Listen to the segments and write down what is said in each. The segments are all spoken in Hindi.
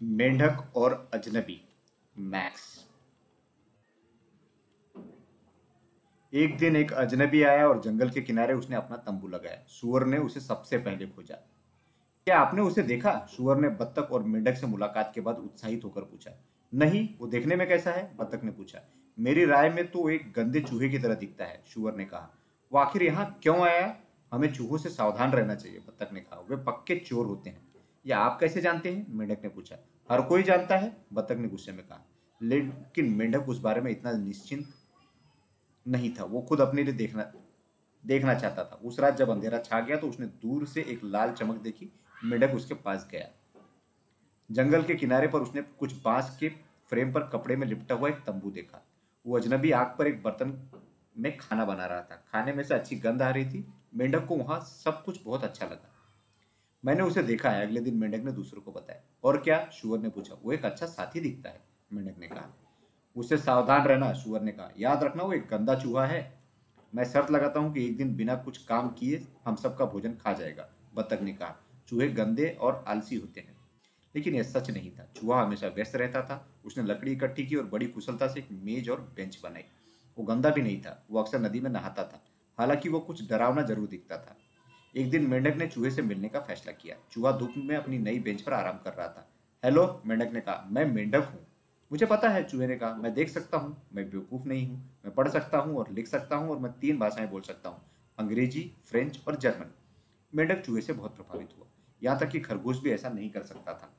मेंढक और अजनबी, मैक्स। एक दिन एक अजनबी आया और जंगल के किनारे उसने अपना तंबू लगाया। सुअर ने उसे सबसे पहले खोजा। क्या आपने उसे देखा? सुअर ने बत्तख और मेंढक से मुलाकात के बाद उत्साहित होकर पूछा। नहीं, वो देखने में कैसा है? बत्तख ने पूछा। मेरी राय में तो एक गंदे चूहे की तरह दिखता है, सुअर ने कहा। वो आखिर यहाँ क्यों आया? हमें चूहों से सावधान रहना चाहिए, बत्तख ने कहा। वे पक्के चोर होते हैं। या आप कैसे जानते हैं? मेंढक ने पूछा। हर कोई जानता है, बत्तख ने गुस्से में कहा। लेकिन मेंढक उस बारे में इतना निश्चिंत नहीं था। वो खुद अपने लिए देखना देखना चाहता था। उस रात जब अंधेरा छा गया तो उसने दूर से एक लाल चमक देखी। मेंढक उसके पास गया। जंगल के किनारे पर उसने कुछ बाँस के फ्रेम पर कपड़े में लिपटा हुआ एक तंबू देखा। वो अजनबी आग पर एक बर्तन में खाना बना रहा था। खाने में से अच्छी गंध आ रही थी। मेंढक को वहाँ सब कुछ बहुत अच्छा लगा। मैंने उसे देखा है, अगले दिन मेंढक ने दूसरों को बताया। और क्या? शुअर ने पूछा। वो एक अच्छा साथी दिखता है, मेंढक ने कहा। उससे सावधान रहना, शुअर ने कहा। याद रखना, वो एक गंदा चूहा है। मैं शर्त लगाता हूँ कि एक दिन बिना कुछ काम किए हम सबका भोजन खा जाएगा बतख ने कहा। चूहे गंदे और आलसी होते हैं। लेकिन यह सच नहीं था। चूहा हमेशा व्यस्त रहता था। उसने लकड़ी इकट्ठी की और बड़ी कुशलता से एक मेज और बेंच बनाई। वो गंदा भी नहीं था। वो अक्सर नदी में नहाता था। हालाँकि वो कुछ डरावना ज़रूर दिखता था। एक दिन मेंढक ने चूहे से मिलने का फैसला किया। चूहा धूप में अपनी नई बेंच पर आराम कर रहा था। हेलो, मेंढक ने कहा, मैं मेंढक हूँ। मुझे पता है, चूहे ने कहा, मैं देख सकता हूँ। मैं बेवकूफ़ नहीं हूँ। मैं पढ़ सकता हूँ और लिख सकता हूँ और मैं तीन भाषाएँ बोल सकता हूँ। अंग्रेज़ी, फ्रेंच और जर्मन। मेंढक चूहे से बहुत प्रभावित हुआ। यहाँ तक कि खरगोश भी ऐसा नहीं कर सकता था।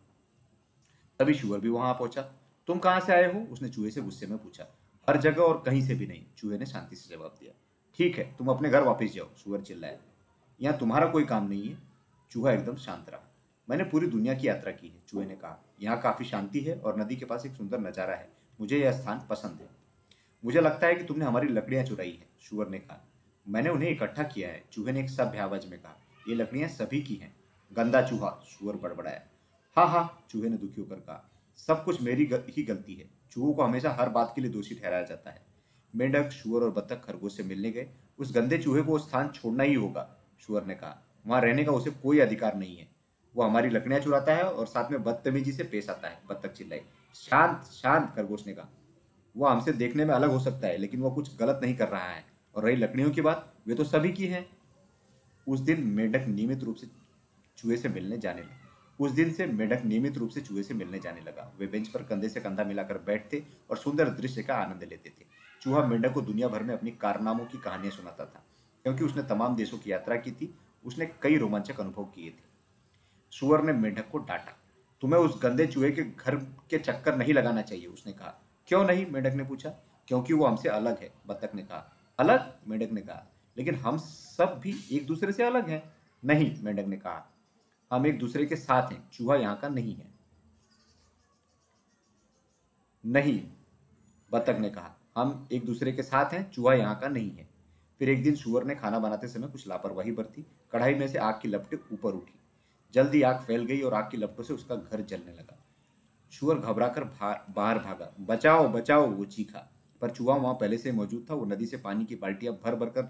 तभी शुअर भी वहाँ पहुँचा। तुम कहाँ से आए हो? उसने चूहे से गुस्से में पूछा। हर जगह और कहीं से भी नहीं, चूहे ने शांति से जवाब दिया। ठीक है, तुम अपने घर वापस जाओ, शुअर चिल्लाया। यहाँ तुम्हारा कोई काम नहीं है। चूहा एकदम शांत रहा। मैंने पूरी दुनिया की यात्रा की है चूहे ने कहा। यहाँ काफ़ी शांति है और नदी के पास एक सुंदर नज़ारा है। मुझे यह स्थान पसंद है। मुझे लगता है कि तुमने हमारी लकड़ियाँ चुराई है शुअर ने कहा। मैंने उन्हें इकट्ठा किया है चूहे ने एक सभ्य आवाज़ में कहा। ये लकड़ियाँ सभी की हैं। गंदा चूहा शुअर बड़बड़ाया। हाँ हाँ चूहे ने दुखी होकर कहा। सब कुछ मेरी गल, ही गलती है। चूहों को हमेशा हर बात के लिए दोषी ठहराया जाता है। मेंढक शुअर और बत्तख खरगोश से मिलने गए। उस गंदे चूहे को स्थान छोड़ना ही होगा। शुअर ने कहा, वहाँ रहने का उसे कोई अधिकार नहीं है। वो हमारी लकड़ियाँ चुराता है और साथ में बदतमीजी से पेश आता है, बत्तख चिल्लाई। शांत शांत, खरगोश ने कहा। वो हमसे देखने में अलग हो सकता है, लेकिन वो कुछ गलत नहीं कर रहा है। और रही लकड़ियों की बात, वे तो सभी की है। उस दिन मेढक नियमित रूप से चूहे से मिलने जाने लगे। उस दिन से मेढक नियमित रूप से चूहे से मिलने जाने लगा। वे बेंच पर कंधे से कंधा मिलाकर बैठते और सुंदर दृश्य का आनंद लेते थे। चूहा मेंढक को दुनिया भर में अपनी कारनामों की कहानियाँ सुनाता था। क्योंकि उसने तमाम देशों की यात्रा की थी, उसने कई रोमांचक अनुभव किए थे। सुअर ने मेंढक को डांटा। तुम्हें उस गंदे चूहे के घर के चक्कर नहीं लगाना चाहिए, उसने कहा। क्यों नहीं? मेंढक ने पूछा। क्योंकि वो हमसे अलग है, बत्तख ने कहा। अलग? मेंढक ने कहा। लेकिन हम सब भी एक दूसरे से अलग हैं। नहीं, मेंढक ने कहा। हम एक दूसरे के साथ हैं, चूहा यहाँ का नहीं है। नहीं, बत्तख ने कहा। हम एक दूसरे के साथ हैं, चूहा यहाँ का नहीं है। फिर एक दिन सुअर ने खाना बनाते समय कुछ लापरवाही बरती। कढ़ाई में से आग की लपटें ऊपर उठी। जल्दी आग फैल गई और आग की लपटों से उसका घर जलने लगा। शुअर घबराकर बाहर भागा। बचाओ बचाओ, वो चीखा। पर चूहा वहाँ पहले से मौजूद था। वो नदी से पानी की बाल्टियाँ भर भर कर,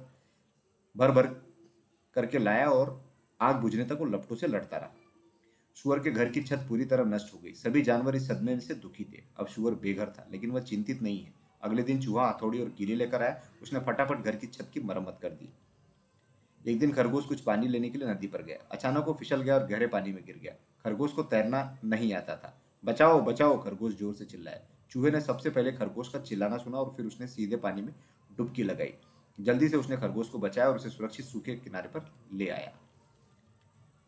भर भर करके लाया और आग बुझने तक वो लपटों से लड़ता रहा। सुअर के घर की छत पूरी तरह नष्ट हो गई। सभी जानवर इस सदमे से दुखी थे। अब सुअर बेघर था, लेकिन वह चिंतित नहीं है। अगले दिन चूहा हथौड़ी और कीले लेकर आया। उसने फटाफट घर की छत की मरम्मत कर दी। एक दिन खरगोश कुछ पानी लेने के लिए नदी पर गया। अचानक वो फिसल गया और गहरे पानी में गिर गया। खरगोश को तैरना नहीं आता था। बचाओ बचाओ, खरगोश ज़ोर से चिल्लाया। चूहे ने सबसे पहले खरगोश का चिल्लाना सुना और फिर उसने सीधे पानी में डुबकी लगाई। जल्दी से उसने खरगोश को बचाया और उसे सुरक्षित सूखे किनारे पर ले आया।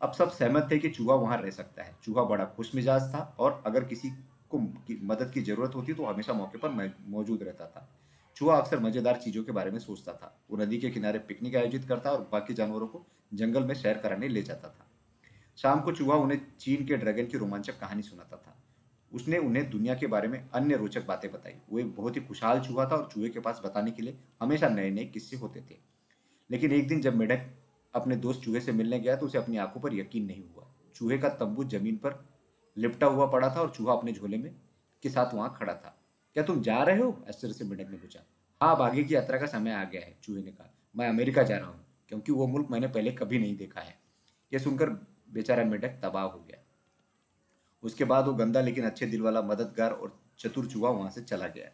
अब सब सहमत थे कि चूहा वहाँ रह सकता है। चूहा बड़ा खुश मिजाज था और अगर किसी को मदद की ज़रूरत होती तो हमेशा मौके पर मौजूद रहता था। चूहा अक्सर मज़ेदार चीज़ों के बारे में सोचता था। वो नदी के किनारे पिकनिक आयोजित करता और बाकी जानवरों को जंगल में सैर कराने ले जाता था। शाम को चूहा उन्हें चीन के ड्रैगन की रोमांचक कहानी सुनाता था। उसने उन्हें दुनिया के बारे में अन्य रोचक बातें बताई। वो एक बहुत ही खुशहाल चूहा था और चूहे के पास बताने के लिए हमेशा नए नए किस्से होते थे। लेकिन एक दिन जब मेढक अपने दोस्त चूहे से मिलने गया तो उसे अपनी आँखों पर यकीन नहीं हुआ। चूहे का तंबू ज़मीन पर लिपटा हुआ पड़ा था और चूहा अपने झोले में के साथ वहाँ खड़ा था। क्या तुम जा रहे हो? आश्चर्य से मेढक ने पूछा। हाँ आगे की यात्रा का समय आ गया है, चूहे ने कहा। मैं अमेरिका जा रहा हूँ, क्योंकि वो मुल्क मैंने पहले कभी नहीं देखा है। यह सुनकर बेचारा मेढक तबाह हो गया। उसके बाद वो गंदा लेकिन अच्छे दिल वाला मददगार और चतुर चूहा वहाँ से चला गया।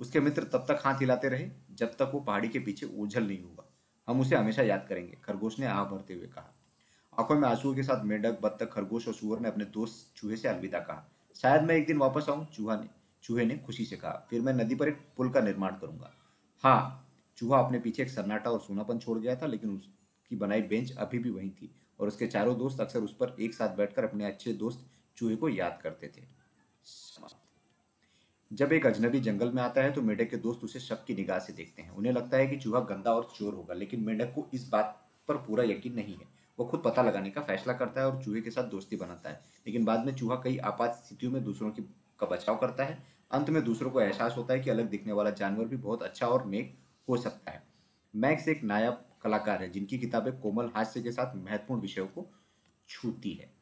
उसके मित्र तब तक हाथ हिलाते रहे, जब तक वो पहाड़ी के पीछे ओझल नहीं हुआ। हम उसे हमेशा याद करेंगे, खरगोश ने आह भरते हुए कहा। आँखों में आंसुओं के साथ मेंढक, बत्तख, खरगोश और सुअर ने अपने दोस्त चूहे से अलविदा कहा। शायद मैं एक दिन वापस आऊँ, चूहा ने चूहे ने खुशी से कहा। फिर मैं नदी पर एक पुल का निर्माण करूँगा। हाँ चूहा अपने पीछे एक सन्नाटा और सोनापन छोड़ गया था, लेकिन उसकी बनाई बेंच अभी भी वहीं थी और उसके चारों दोस्त अक्सर उस पर एक साथ बैठकर अपने अच्छे दोस्त चूहे को याद करते थे। जब एक अजनबी जंगल में आता है तो मेढक के दोस्त उसे शक की निगाह से देखते हैं। उन्हें लगता है कि चूहा गंदा और चोर होगा, लेकिन मेढक को इस बात पर पूरा यकीन नहीं है। वो खुद पता लगाने का फैसला करता है और चूहे के साथ दोस्ती बनाता है। लेकिन बाद में चूहा कई आपात स्थितियों में दूसरों की का बचाव करता है। अंत में दूसरों को एहसास होता है कि अलग दिखने वाला जानवर भी बहुत अच्छा और नेक हो सकता है। मैक्स एक नायाब कलाकार है, जिनकी किताबें कोमल हास्य के साथ महत्वपूर्ण विषयों को छूती है।